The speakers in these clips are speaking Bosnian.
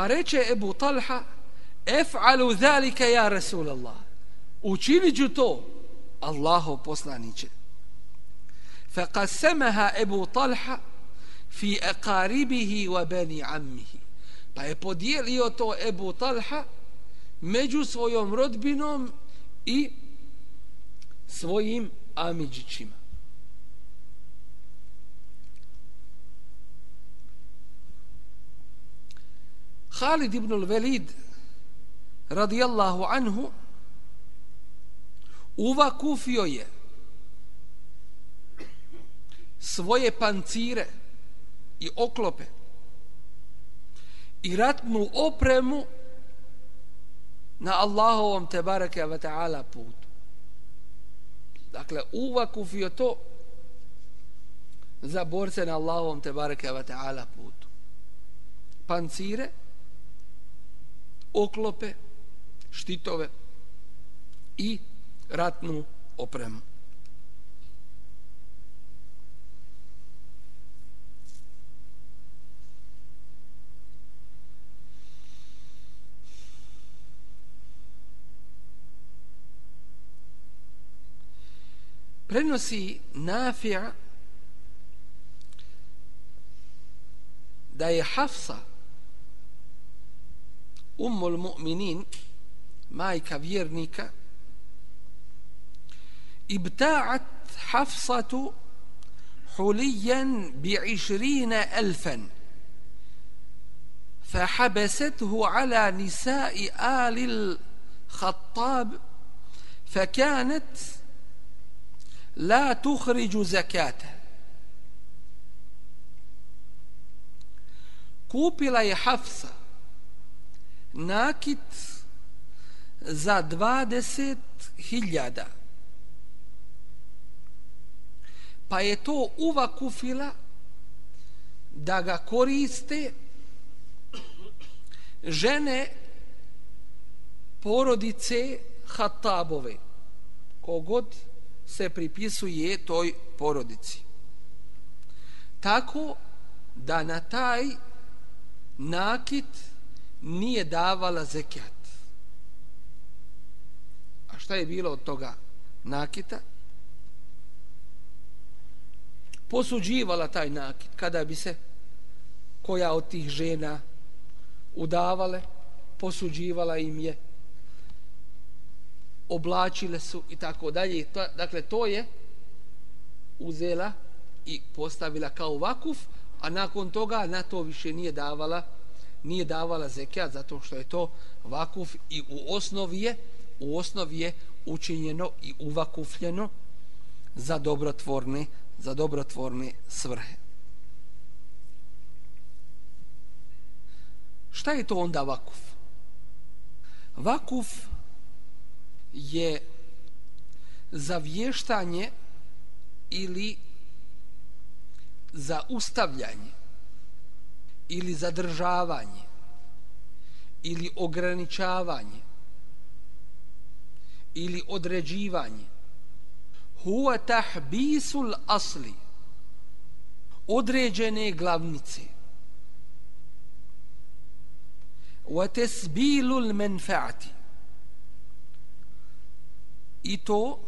Pa reče Ebu Talha, ef'alu zalika ja Rasulallah. Učinit ću to, Allahov poslaniće. فقسمها Ebu Talha fi aqaribihi wa bani ammihi. Pa je podijelio to Ebu Talha među svojom rodbinom i svojim amidžićima. Khalid ibn al-Velid radijallahu anhu uvakufio je svoje pancire i oklope i ratnu opremu na Allahovom tebareke ve ta'ala putu. Dakle, uvakufio to za borce na Allahovom tebareke ve ta'ala putu. Pancire, oklope, štitove i ratnu opremu. prenosi Nafija da je Hafsa umul mu'minin majka vjernika ibta'at Hafsatu حليا بعشرين ألفا فحبسته على نساء آل الخطاب فكانت la tuhriđu zakata. Kupila je Hafsa nakit za 20.000 pa je to uva kufila da ga koriste žene porodice Hatabove kogod se pripisuje toj porodici. Tako da na taj nakit nije davala zekijat. A šta je bilo od toga nakita? Posuđivala taj nakit kada bi se koja od tih žena udavale, posuđivala im je oblačile su i tako dalje. Dakle, to je uzela i postavila kao vakuf, a nakon toga na to više nije davala nije davala zekijat zato što je to vakuf i u osnovi je u osnovi je učinjeno i uvakufljeno za dobrotvorne za dobrotvorne svrhe. Šta je to onda vakuf? Vakuf je za vještanje ili za ustavljanje ili zadržavanje ili ograničavanje ili određivanje. Huwa tahbisul asli određene glavnice. Wa tasbilul manfaati i to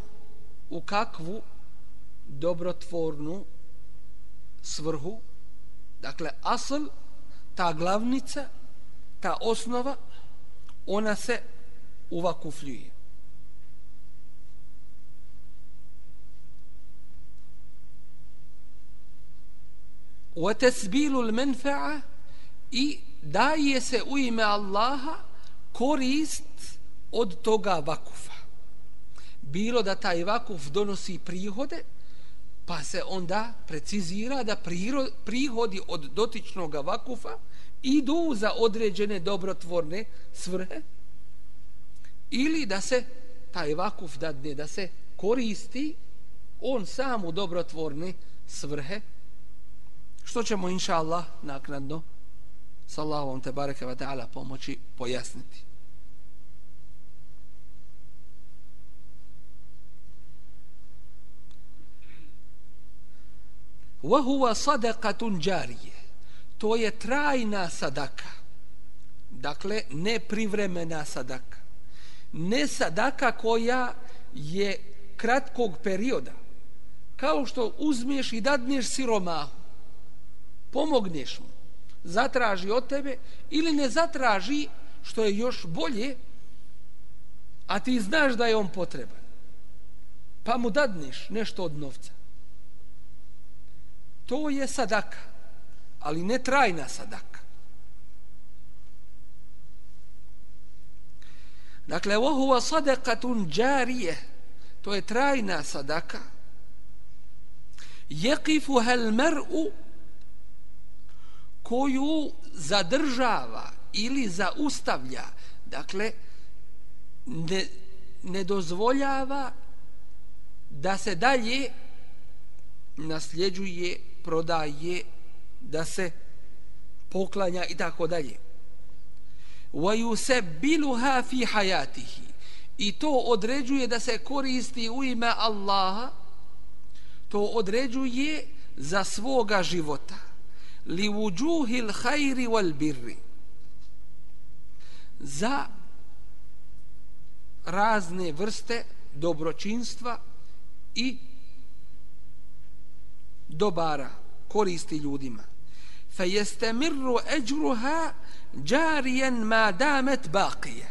u kakvu dobrotvornu svrhu dakle asl ta glavnica ta osnova ona se uvakufljuje. Wa tasbilu al-manfa'a i daje se u ime Allaha korist od toga vakufa. Bilo da taj vakuf donosi prihode, pa se onda precizira da prihodi od dotičnog vakufa idu za određene dobrotvorne svrhe ili da se taj vakuf dadne da se koristi on sam u dobrotvorne svrhe što ćemo inša Allah naknadno sa Allahom te bareke wa ta'ala pomoći pojasniti وهو صدقة جارية to je trajna sadaka Dakle, ne privremena sadaka. Ne sadaka koja je kratkog perioda. Kao što uzmiješ i dadneš siromahu. Pomogneš mu. Zatraži od tebe ili ne zatraži što je još bolje, a ti znaš da je on potreban. Pa mu dadneš nešto od novca. To je sadaka, ali ne trajna sadaka. Dakle, ohuva sadakatun džarije, to je trajna sadaka, jekifu hel mer'u koju zadržava ili zaustavlja, dakle, ne, ne dozvoljava da se dalje nasljeđuje, prodaje, da se poklanja i tako dalje. وَيُسَبِّلُهَا فِي حَيَاتِهِ I to određuje da se koristi u ime Allaha, to određuje za svoga života. li wujuhil khairi wal birri za razne vrste dobročinstva i dobara koristi ljudima fayastamiru ajruha jariyan ma damat baqiya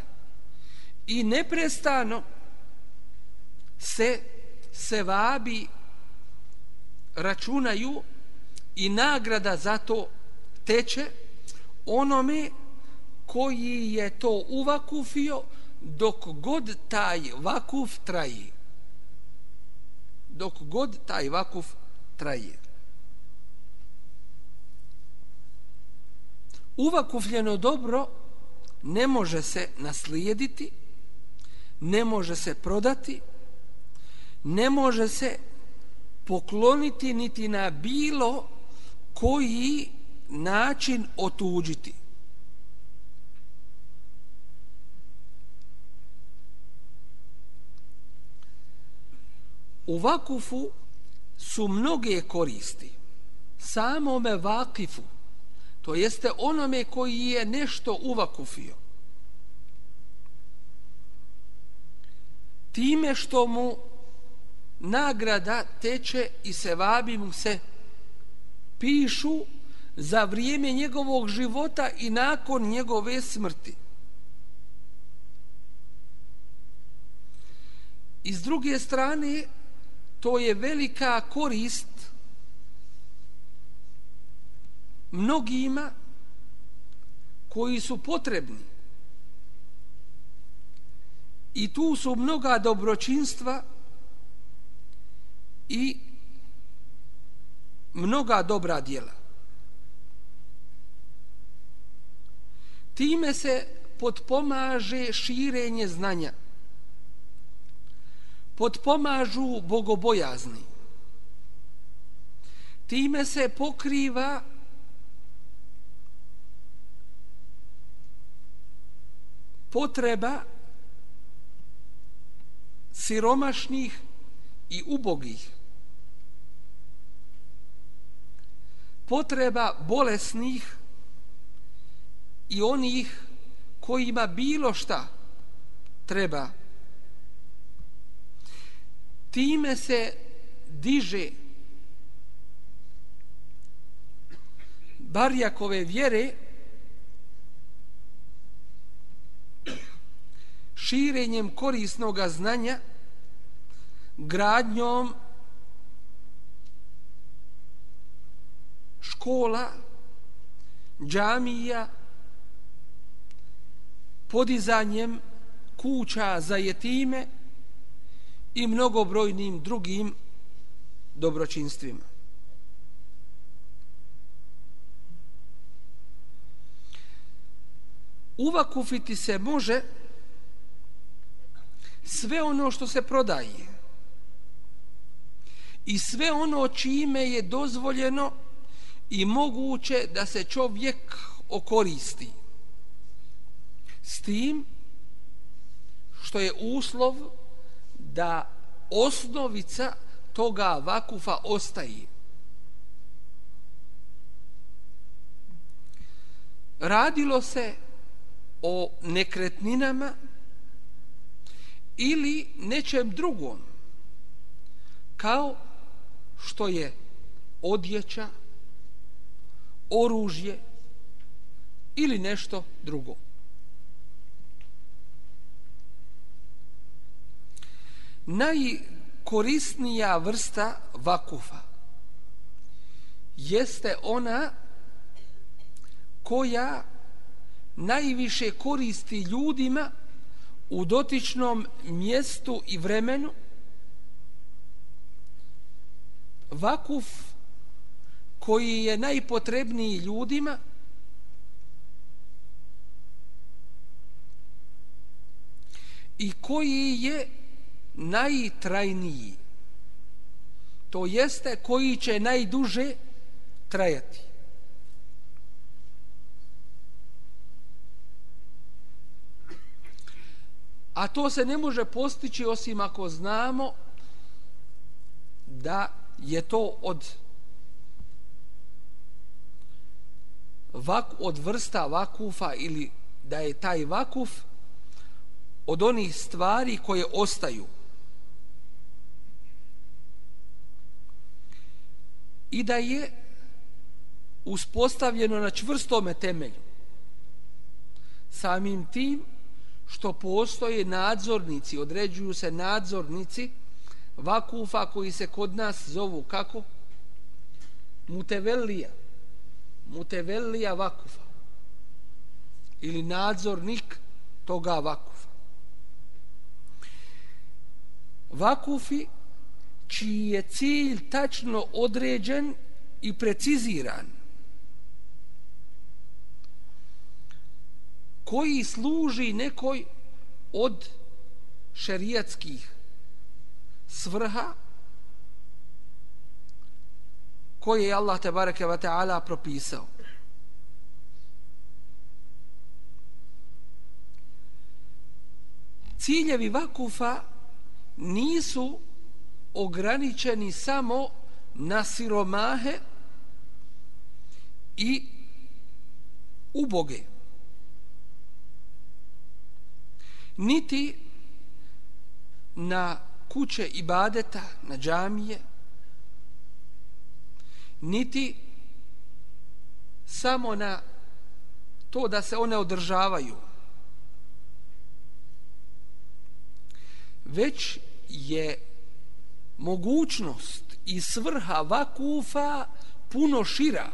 i neprestano se sevabi računaju i nagrada za to teče onome koji je to uvakufio dok god taj vakuf traji dok god taj vakuf traje. Uvakufljeno dobro ne može se naslijediti ne može se prodati ne može se pokloniti niti na bilo koji način otuđiti. U vakufu su mnoge koristi. Samome vakifu, to jeste onome koji je nešto uvakufio, time što mu nagrada teče i se vabi mu se pišu za vrijeme njegovog života i nakon njegove smrti. I s druge strane, to je velika korist mnogima koji su potrebni. I tu su mnoga dobročinstva i mnoga dobra djela. Time se podpomaže širenje znanja. Podpomažu bogobojazni. Time se pokriva potreba siromašnih i ubogih. potreba bolesnih i onih kojima bilo šta treba. Time se diže barjakove vjere širenjem korisnog znanja gradnjom škola, džamija, podizanjem kuća za jetime i mnogobrojnim drugim dobročinstvima. Uvakufiti se može sve ono što se prodaje i sve ono čime je dozvoljeno i moguće da se čovjek okoristi s tim što je uslov da osnovica toga vakufa ostaje. Radilo se o nekretninama ili nečem drugom kao što je odjeća oružje ili nešto drugo. Najkorisnija vrsta vakufa jeste ona koja najviše koristi ljudima u dotičnom mjestu i vremenu. Vakuf koji je najpotrebniji ljudima. I koji je najtrajniji. To jeste koji će najduže trajati. A to se ne može postići osim ako znamo da je to od vak, od vrsta vakufa ili da je taj vakuf od onih stvari koje ostaju. I da je uspostavljeno na čvrstome temelju. Samim tim što postoje nadzornici, određuju se nadzornici vakufa koji se kod nas zovu kako? Mutevellija. Mutevellija vakufa. Ili nadzornik toga vakufa. Vakufi čiji je cilj tačno određen i preciziran koji služi nekoj od šerijatskih svrha koje je Allah tebareke ve taala propisao. Ciljevi vakufa nisu ograničeni samo na siromahe i uboge. Niti na kuće ibadeta, na džamije, niti samo na to da se one održavaju, već je mogućnost i svrha vakufa puno šira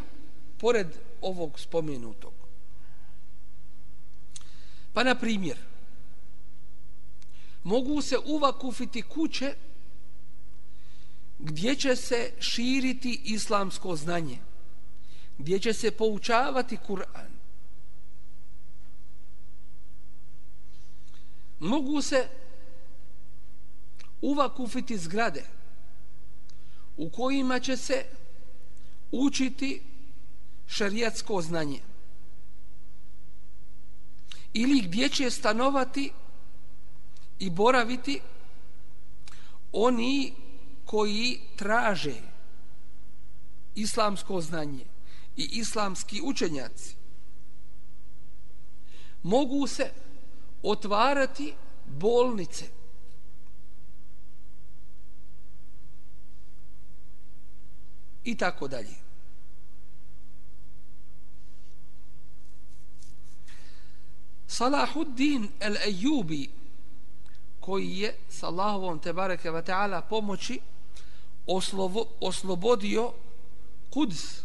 pored ovog spomenutog. Pa na primjer, mogu se uvakufiti kuće gdje će se širiti islamsko znanje, gdje će se poučavati Kur'an. Mogu se uvakufiti zgrade u kojima će se učiti šarijatsko znanje ili gdje će stanovati i boraviti oni koji traže islamsko znanje i islamski učenjaci mogu se otvarati bolnice i tako dalje. Salahuddin el-Ejubi koji je sa Allahovom te bareke ve taala pomoći oslovo, oslobodio Kuds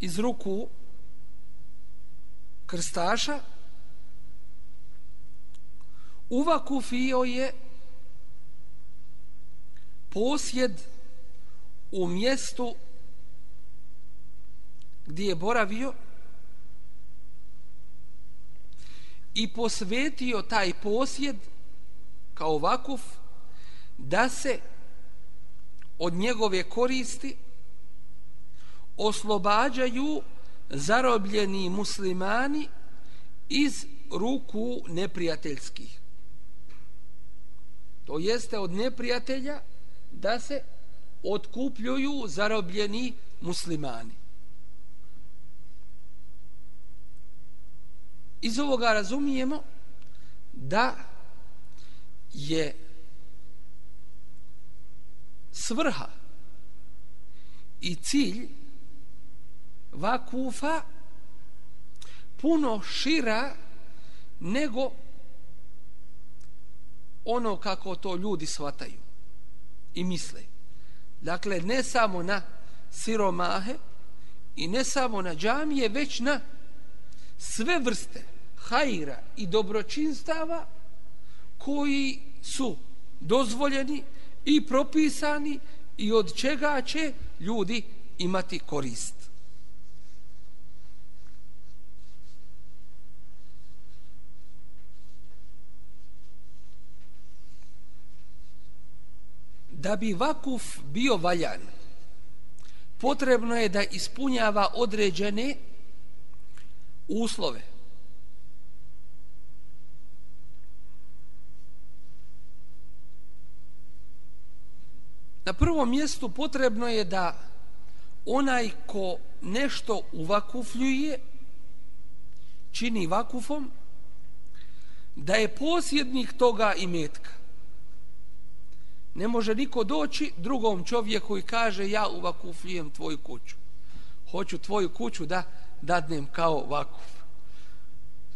iz ruku krstaša. Uvakufio je posjed u mjestu gdje je boravio i posvetio taj posjed kao vakuf da se od njegove koristi oslobađaju zarobljeni muslimani iz ruku neprijateljskih. To jeste od neprijatelja da se otkupljuju zarobljeni muslimani. Iz ovoga razumijemo da je svrha i cilj vakufa puno šira nego ono kako to ljudi svataju i misle. Dakle, ne samo na siromahe i ne samo na džamije, već na sve vrste hajra i dobročinstava koji su dozvoljeni i propisani i od čega će ljudi imati korist. Da bi vakuf bio valjan, potrebno je da ispunjava određene uslove. Na prvom mjestu potrebno je da onaj ko nešto uvakufljuje čini vakufom da je posjednik toga imetka. Ne može niko doći drugom čovjeku i kaže ja uvakufljujem tvoju kuću. Hoću tvoju kuću da dadnem kao vakuf.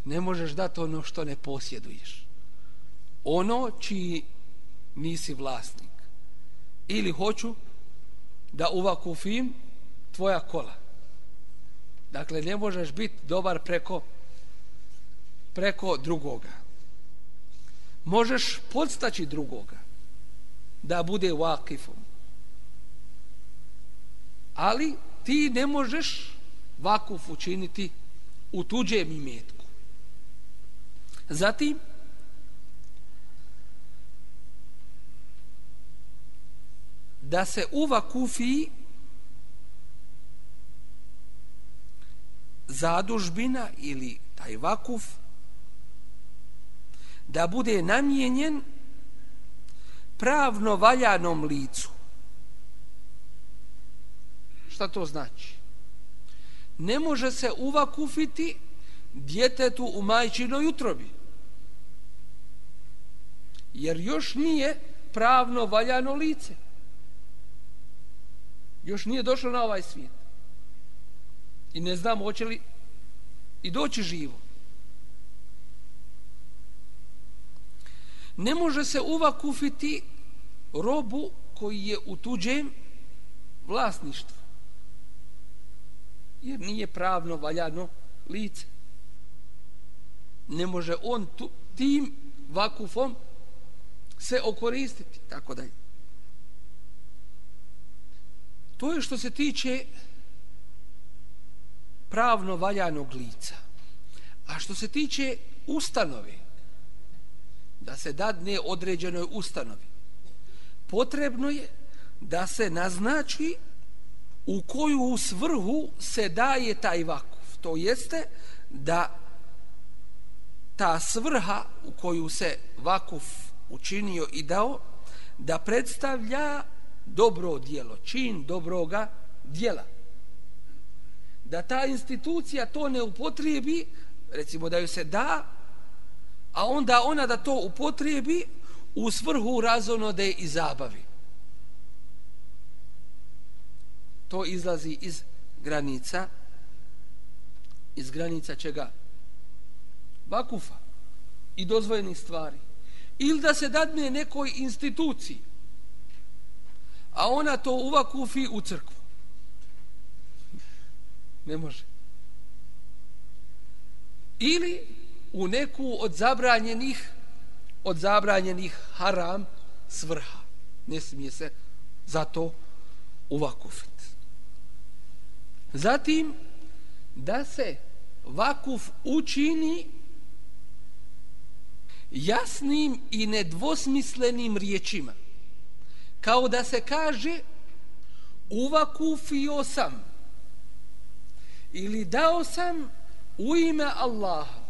Ne možeš dati ono što ne posjeduješ. Ono čiji nisi vlasnik ili hoću da uvakufim tvoja kola. Dakle, ne možeš biti dobar preko preko drugoga. Možeš podstaći drugoga da bude vakifom. Ali ti ne možeš vakuf učiniti u tuđem imetku. Zatim, da se u vakufiji zadužbina ili taj vakuf da bude namijenjen pravno valjanom licu. Šta to znači? Ne može se uvakufiti djetetu u majčinoj utrobi. Jer još nije pravno valjano lice još nije došlo na ovaj svijet. I ne znam hoće li i doći živo. Ne može se uvakufiti robu koji je u tuđem vlasništvu. Jer nije pravno valjano lice. Ne može on tu, tim vakufom se okoristiti, tako dalje. To je što se tiče pravno valjanog lica. A što se tiče ustanove, da se dadne određenoj ustanovi, potrebno je da se naznači u koju svrhu se daje taj vakuf. To jeste da ta svrha u koju se vakuf učinio i dao, da predstavlja dobro dijelo, čin dobroga dijela. Da ta institucija to ne upotrijebi, recimo da ju se da, a onda ona da to upotrijebi u svrhu razonode i zabavi. To izlazi iz granica iz granica čega? Vakufa i dozvojenih stvari. Ili da se dadne nekoj instituciji a ona to uvakufi u crkvu. Ne može. Ili u neku od zabranjenih od zabranjenih haram svrha. Ne smije se zato uvakufiti. Zatim, da se vakuf učini jasnim i nedvosmislenim riječima kao da se kaže uvakufio sam ili dao sam u ime Allaha.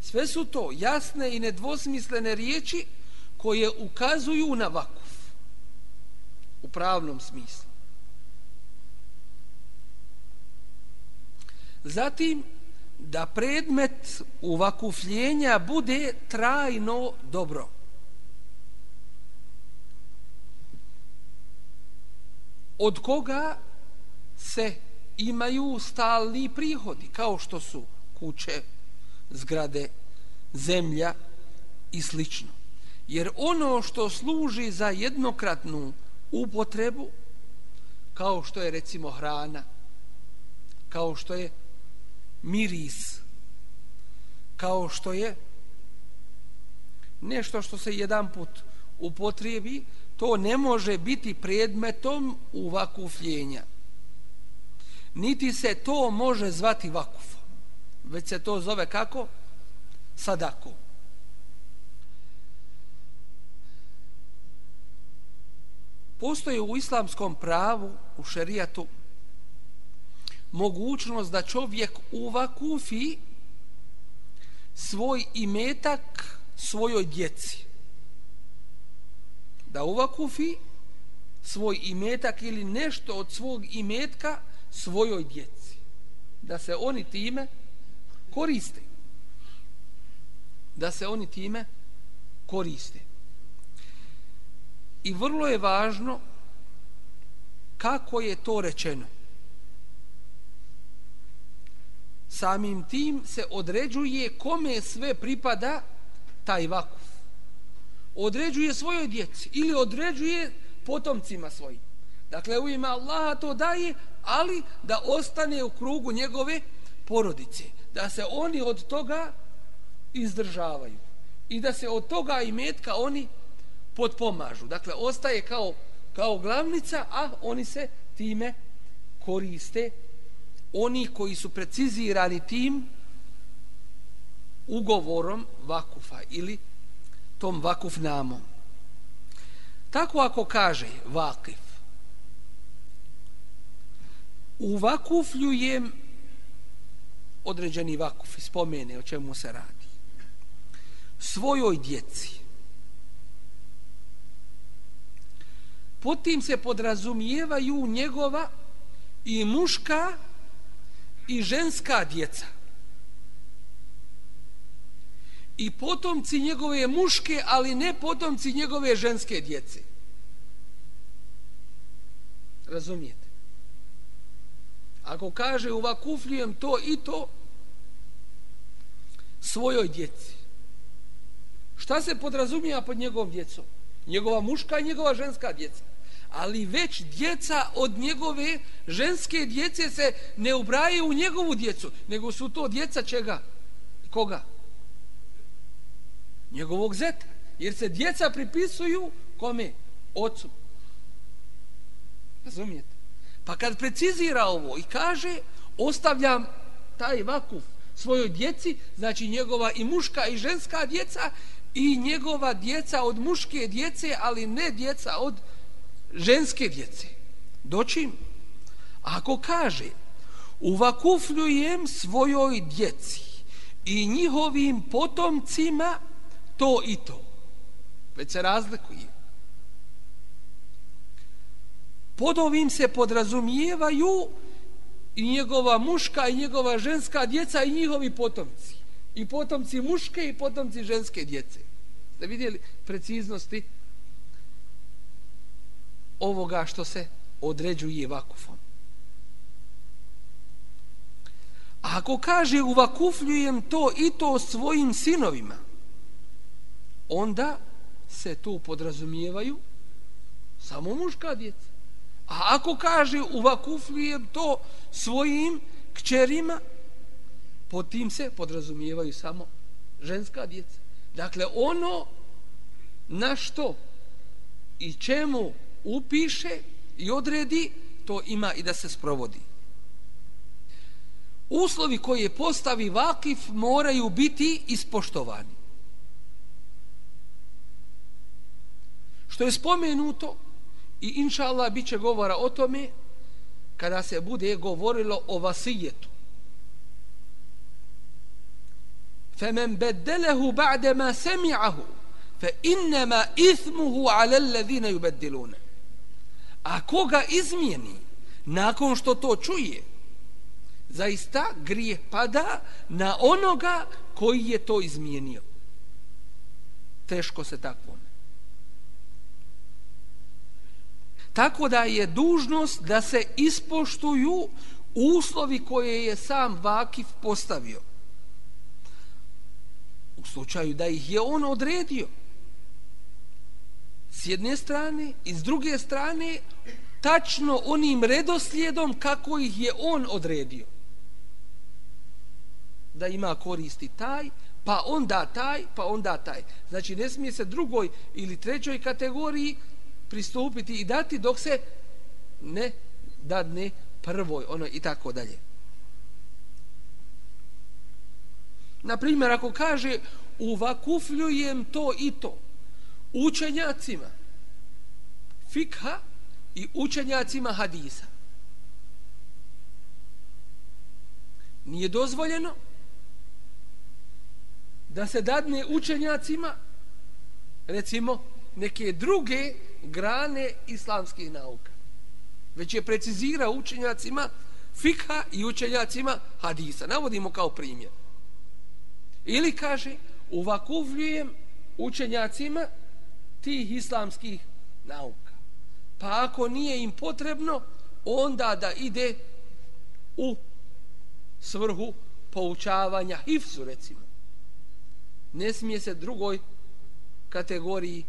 Sve su to jasne i nedvosmislene riječi koje ukazuju na vakuf u pravnom smislu. Zatim da predmet uvakufljenja bude trajno dobro. Od koga se imaju stalni prihodi, kao što su kuće, zgrade, zemlja i slično. Jer ono što služi za jednokratnu upotrebu, kao što je recimo hrana, kao što je miris, kao što je nešto što se jedan put upotrijebi, to ne može biti predmetom uvakufljenja. Niti se to može zvati vakuf, već se to zove kako? Sadako. Postoje u islamskom pravu, u šerijatu, mogućnost da čovjek uvakufi svoj imetak svojoj djeci. Da uvakufi svoj imetak ili nešto od svog imetka svojoj djeci. Da se oni time koriste. Da se oni time koriste. I vrlo je važno kako je to rečeno. Samim tim se određuje kome sve pripada taj vakuf. Određuje svojoj djeci ili određuje potomcima svojim. Dakle, u ime Allaha to daje, ali da ostane u krugu njegove porodice. Da se oni od toga izdržavaju. I da se od toga i metka oni potpomažu. Dakle, ostaje kao, kao glavnica, a oni se time koriste. Oni koji su precizirani tim ugovorom vakufa ili tom vakuf namom. Tako ako kaže vakif, uvakufljujem određeni vakuf i spomene o čemu se radi svojoj djeci Potim se podrazumijevaju njegova i muška i ženska djeca. I potomci njegove muške, ali ne potomci njegove ženske djece. Razumijete? Ako kaže uvakufljujem to i to svojoj djeci. Šta se podrazumijeva pod njegovom djecom? njegova muška i njegova ženska djeca. Ali već djeca od njegove ženske djece se ne ubraje u njegovu djecu, nego su to djeca čega? Koga? Njegovog zeta. Jer se djeca pripisuju kome? Ocu. Razumijete? Pa kad precizira ovo i kaže ostavljam taj vakuf svojoj djeci, znači njegova i muška i ženska djeca i njegova djeca od muške djece, ali ne djeca od ženske djece. Doći Ako kaže, uvakufljujem svojoj djeci i njihovim potomcima to i to. Već se razlikuje. Pod ovim se podrazumijevaju i njegova muška i njegova ženska djeca i njihovi potomci i potomci muške i potomci ženske djece. Da vidjeli preciznosti ovoga što se određuje vakufom. A ako kaže uvakufljujem to i to svojim sinovima, onda se tu podrazumijevaju samo muška djeca. A ako kaže uvakufljujem to svojim kćerima, pod tim se podrazumijevaju samo ženska djeca. Dakle, ono na što i čemu upiše i odredi, to ima i da se sprovodi. Uslovi koje postavi vakif moraju biti ispoštovani. Što je spomenuto i inša Allah bit će govora o tome kada se bude govorilo o vasijetu. فمن بدله بعد ما سمعه فإنما إثمه على الذين يبدلون a koga izmijeni nakon što to čuje zaista grije pada na onoga koji je to izmijenio. Teško se tako Tako da je dužnost da se ispoštuju uslovi koje je sam Vakif postavio. U slučaju da ih je on odredio. S jedne strane i s druge strane tačno onim redoslijedom kako ih je on odredio. Da ima koristi taj, pa onda taj, pa onda taj. Znači ne smije se drugoj ili trećoj kategoriji pristupiti i dati dok se ne dadne prvoj, ono i tako dalje. Na primjer, ako kaže uvakufljujem to i to učenjacima fikha i učenjacima hadisa. Nije dozvoljeno da se dadne učenjacima recimo neke druge grane islamskih nauka. Već je precizira učenjacima fikha i učenjacima hadisa. Navodimo kao primjer. Ili kaže, uvakuvljujem učenjacima tih islamskih nauka. Pa ako nije im potrebno, onda da ide u svrhu poučavanja hifzu, recimo. Ne smije se drugoj kategoriji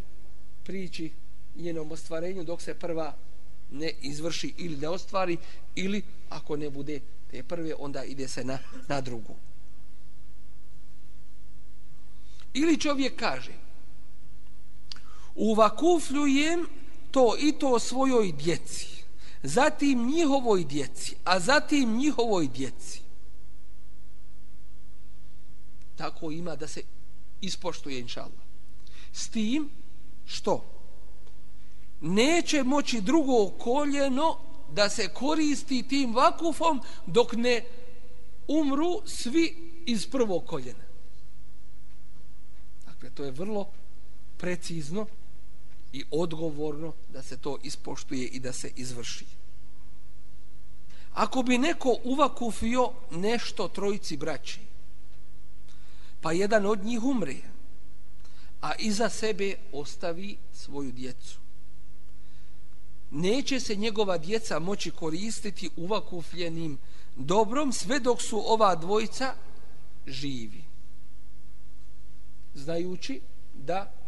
priči njenom ostvarenju dok se prva ne izvrši ili ne ostvari ili ako ne bude te prve onda ide se na, na drugu ili čovjek kaže uvakufljujem to i to svojoj djeci zatim njihovoj djeci a zatim njihovoj djeci tako ima da se ispoštuje inša Allah. s tim što neće moći drugo koljeno da se koristi tim vakufom dok ne umru svi iz prvog koljena. Dakle, to je vrlo precizno i odgovorno da se to ispoštuje i da se izvrši. Ako bi neko uvakufio nešto trojici braći, pa jedan od njih umre, a iza sebe ostavi svoju djecu, neće se njegova djeca moći koristiti uvakufljenim dobrom sve dok su ova dvojica živi. Znajući da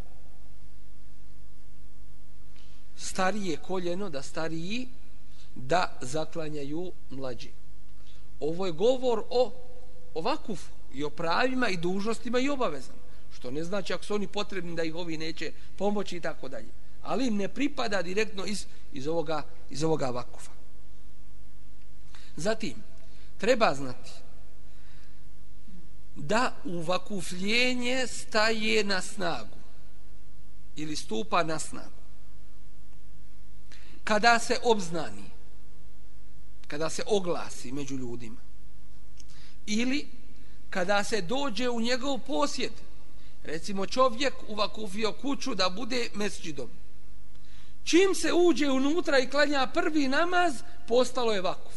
starije koljeno, da stariji, da zaklanjaju mlađi. Ovo je govor o ovakufu i o pravima i dužnostima i obavezama. Što ne znači ako su oni potrebni da ih ovi neće pomoći i tako dalje ali im ne pripada direktno iz, iz, ovoga, iz ovoga vakufa. Zatim, treba znati da uvakufljenje staje na snagu ili stupa na snagu. Kada se obznani, kada se oglasi među ljudima ili kada se dođe u njegov posjed, recimo čovjek uvakufio kuću da bude mesđidom, Čim se uđe unutra i klanja prvi namaz, postalo je vakuf.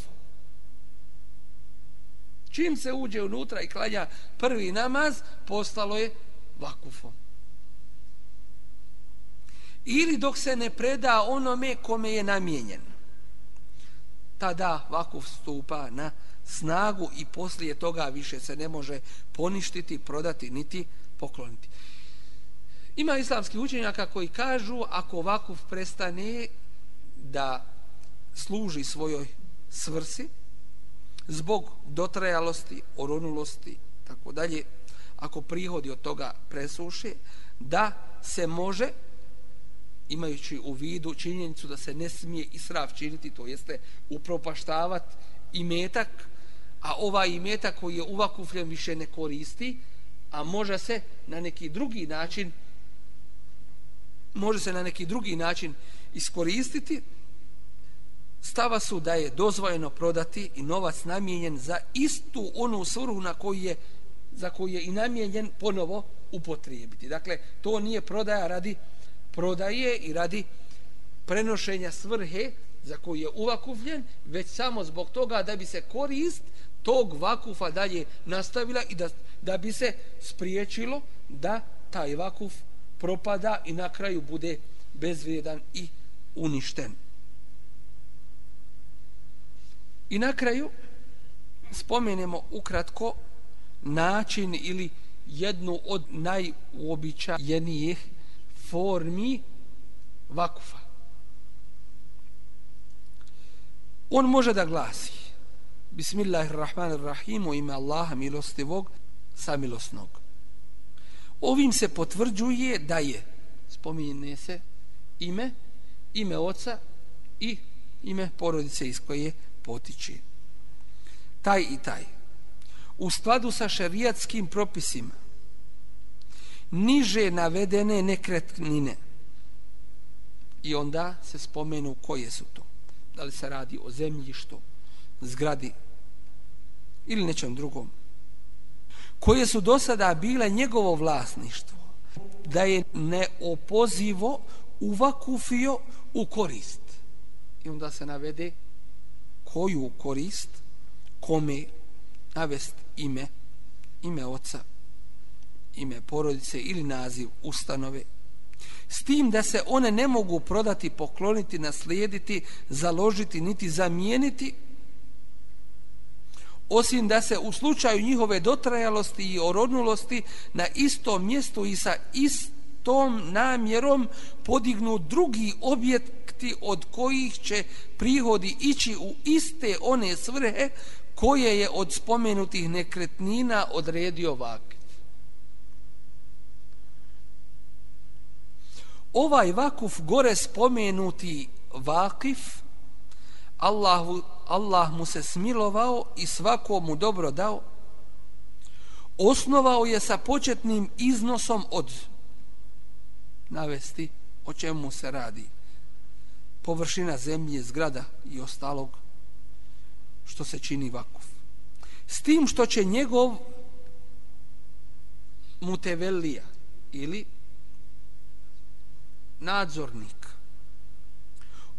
Čim se uđe unutra i klanja prvi namaz, postalo je vakufom. Ili dok se ne preda onome kome je namijenjen. Tada vakuf stupa na snagu i poslije toga više se ne može poništiti, prodati, niti pokloniti. Ima islamski učenjaka koji kažu ako vakuf prestane da služi svojoj svrsi zbog dotrajalosti, oronulosti, tako dalje, ako prihodi od toga presuše, da se može, imajući u vidu činjenicu da se ne smije israf činiti, to jeste upropaštavati imetak, a ovaj imetak koji je uvakufljen više ne koristi, a može se na neki drugi način može se na neki drugi način iskoristiti, stava su da je dozvojeno prodati i novac namijenjen za istu onu svrhu na koju je, za koju je i namijenjen ponovo upotrijebiti. Dakle, to nije prodaja radi prodaje i radi prenošenja svrhe za koju je uvakufljen, već samo zbog toga da bi se korist tog vakufa dalje nastavila i da, da bi se spriječilo da taj vakuf propada i na kraju bude bezvrijedan i uništen. I na kraju spomenemo ukratko način ili jednu od najuobičajenijih formi vakufa. On može da glasi Bismillahirrahmanirrahim u ime Allaha milostivog samilosnog. Ovim se potvrđuje da je spominje se ime, ime oca i ime porodice iz koje potiče. Taj i taj. U skladu sa šerijatskim propisima niže navedene nekretnine i onda se spomenu koje su to. Da li se radi o zemljištu, zgradi ili nečem drugom. Koje su do sada bile njegovo vlasništvo da je neopozivo uvakufio u korist. I onda se navede koju korist, kome navest ime, ime oca, ime porodice ili naziv ustanove. S tim da se one ne mogu prodati, pokloniti, naslijediti, založiti, niti zamijeniti, osim da se u slučaju njihove dotrajalosti i orodnulosti na istom mjestu i sa istom namjerom podignu drugi objekti od kojih će prihodi ići u iste one svrhe koje je od spomenutih nekretnina odredio vak. Ovaj vakuf gore spomenuti vakif Allahu, Allah mu se smilovao i svakomu dobro dao, osnovao je sa početnim iznosom od navesti o čemu se radi površina zemlje, zgrada i ostalog što se čini vakuf. S tim što će njegov mutevelija ili nadzornik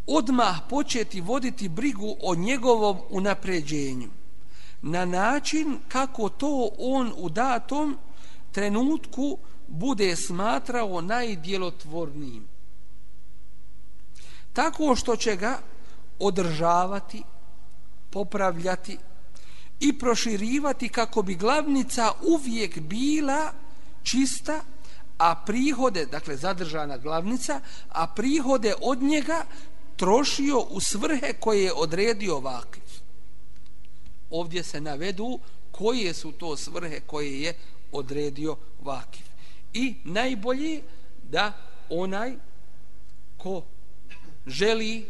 odmah početi voditi brigu o njegovom unapređenju na način kako to on u datom trenutku bude smatrao najdjelotvornijim. Tako što će ga održavati, popravljati i proširivati kako bi glavnica uvijek bila čista, a prihode, dakle zadržana glavnica, a prihode od njega trošio u svrhe koje je odredio vakif. Ovdje se navedu koje su to svrhe koje je odredio vakif. I najbolje da onaj ko želi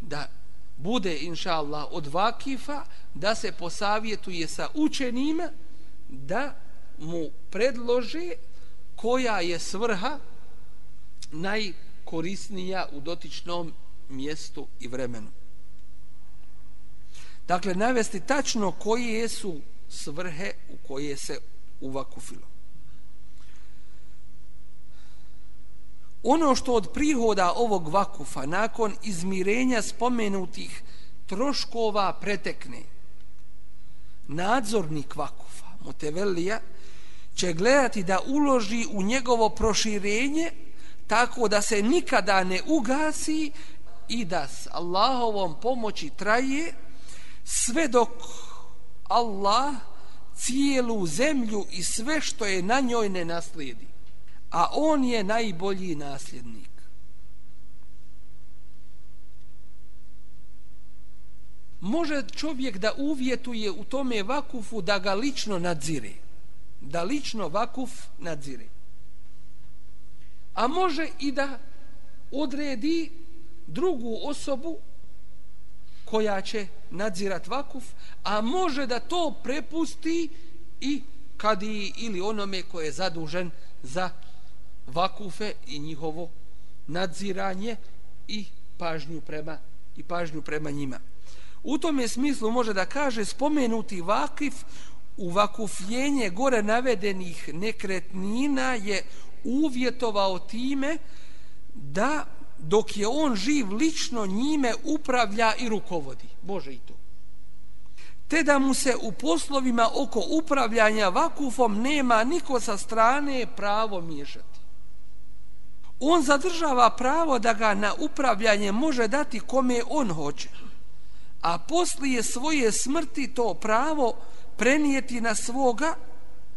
da bude inša Allah od vakifa da se posavjetuje sa učenima da mu predlože koja je svrha najkorisnija u dotičnom mjestu i vremenu. Dakle, navesti tačno koje su svrhe u koje se uvakufilo. Ono što od prihoda ovog vakufa nakon izmirenja spomenutih troškova pretekne, nadzornik vakufa, Motevelija, će gledati da uloži u njegovo proširenje tako da se nikada ne ugasi i da s Allahovom pomoći traje sve dok Allah cijelu zemlju i sve što je na njoj ne naslijedi. A on je najbolji nasljednik. Može čovjek da uvjetuje u tome vakufu da ga lično nadzire. Da lično vakuf nadzire. A može i da odredi drugu osobu koja će nadzirat vakuf, a može da to prepusti i kadi ili onome ko je zadužen za vakufe i njihovo nadziranje i pažnju prema i pažnju prema njima. U tom je smislu može da kaže spomenuti vakif u gore navedenih nekretnina je uvjetovao time da dok je on živ lično njime upravlja i rukovodi. Bože i to. Te da mu se u poslovima oko upravljanja vakufom nema niko sa strane pravo miješati. On zadržava pravo da ga na upravljanje može dati kome on hoće, a poslije svoje smrti to pravo prenijeti na svoga,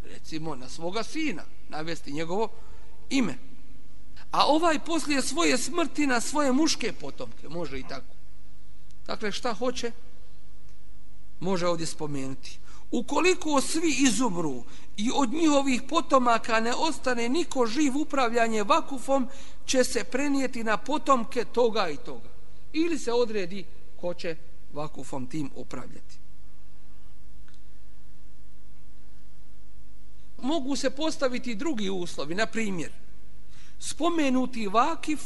recimo na svoga sina, navesti njegovo ime. A ovaj poslije svoje smrti na svoje muške potomke, može i tako. Dakle, šta hoće, može ovdje spomenuti. Ukoliko svi izumru i od njihovih potomaka ne ostane niko živ upravljanje vakufom, će se prenijeti na potomke toga i toga. Ili se odredi ko će vakufom tim upravljati. Mogu se postaviti drugi uslovi, na primjer, spomenuti vakif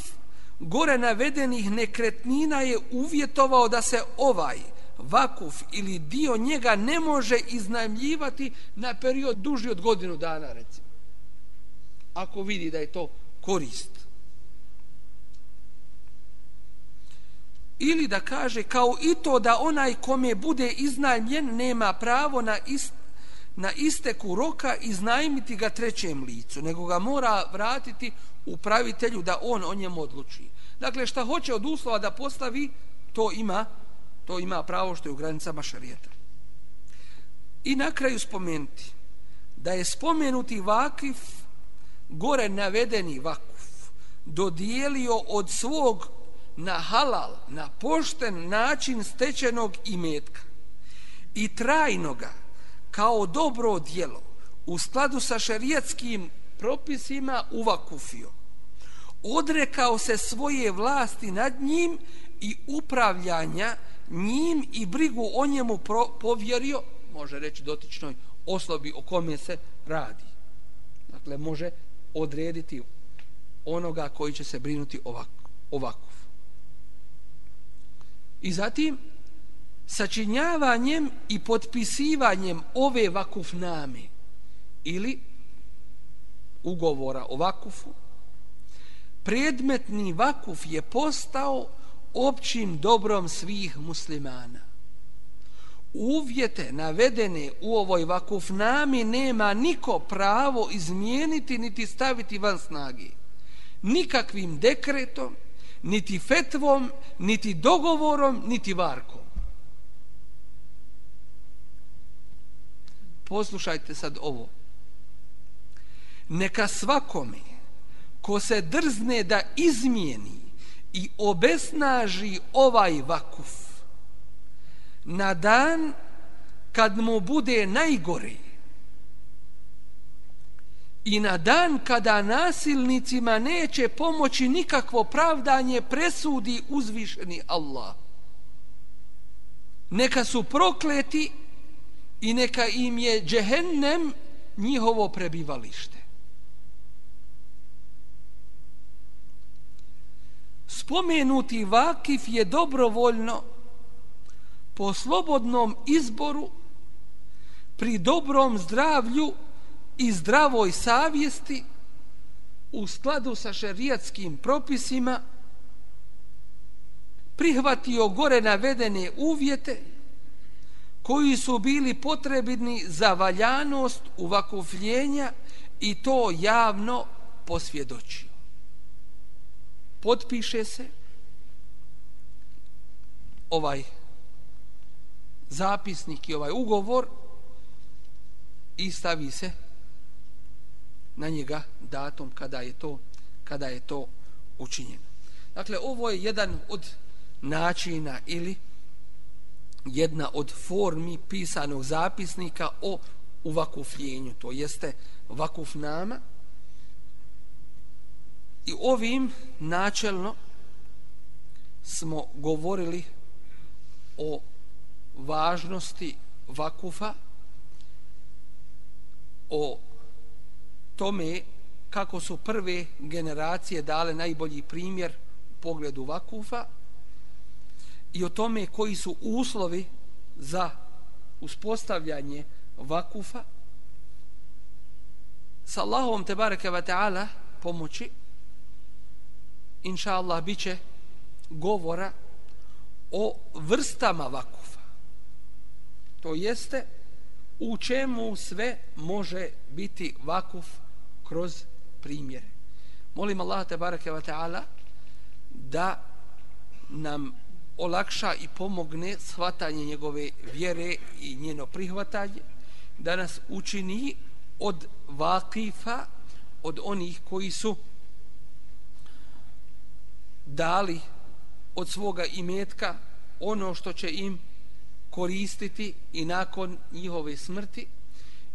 gore navedenih nekretnina je uvjetovao da se ovaj vakuf ili dio njega ne može iznajmljivati na period duži od godinu dana, recimo. Ako vidi da je to korist. Ili da kaže kao i to da onaj kome bude iznajmljen nema pravo na, isti na isteku roka iznajmiti ga trećem licu, nego ga mora vratiti upravitelju da on o njemu odluči. Dakle, šta hoće od uslova da postavi, to ima to ima pravo što je u granicama šarijeta. I na kraju spomenuti da je spomenuti vakif gore navedeni vakuf dodijelio od svog na halal, na pošten način stečenog imetka i trajnoga kao dobro dijelo u skladu sa šerijatskim propisima uvakufio. Odrekao se svoje vlasti nad njim i upravljanja njim i brigu o njemu pro, povjerio, može reći dotičnoj osobi o kome se radi. Dakle, može odrediti onoga koji će se brinuti ovako. ovakov. I zatim, sačinjavanjem i potpisivanjem ove vakufname ili ugovora o vakufu, predmetni vakuf je postao općim dobrom svih muslimana. Uvjete navedene u ovoj vakufnami nema niko pravo izmijeniti niti staviti van snagi. Nikakvim dekretom, niti fetvom, niti dogovorom, niti varkom. Poslušajte sad ovo. Neka svakome ko se drzne da izmijeni i obesnaži ovaj vakuf na dan kad mu bude najgore i na dan kada nasilnicima neće pomoći nikakvo pravdanje presudi uzvišeni Allah neka su prokleti i neka im je džehennem njihovo prebivalište. Spomenuti vakif je dobrovoljno po slobodnom izboru pri dobrom zdravlju i zdravoj savjesti u skladu sa šerijatskim propisima prihvatio gore navedene uvjete koji su bili potrebni za valjanost uvakufljenja i to javno posvjedočio. potpiše se ovaj zapisnik i ovaj ugovor i stavi se na njega datum kada je to kada je to učinjeno. Dakle, ovo je jedan od načina ili jedna od formi pisanog zapisnika o uvakufljenju, to jeste vakufnama, I ovim načelno smo govorili o važnosti vakufa, o tome kako su prve generacije dale najbolji primjer u pogledu vakufa i o tome koji su uslovi za uspostavljanje vakufa sa Allahom te bareke ve taala pomoći inša Allah bit će govora o vrstama vakufa. To jeste u čemu sve može biti vakuf kroz primjere. Molim Allah te bareke wa ta'ala da nam olakša i pomogne shvatanje njegove vjere i njeno prihvatanje da nas učini od vakifa od onih koji su dali od svoga imetka ono što će im koristiti i nakon njihove smrti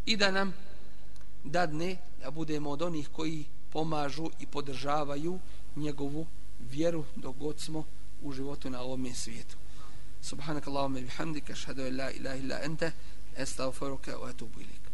i da nam dadne da budemo od onih koji pomažu i podržavaju njegovu vjeru dok god smo u životu na ovom svijetu. Subhanak Allahumma bihamdika ashhadu an la ilaha illa anta astaghfiruka wa atubu ilayk.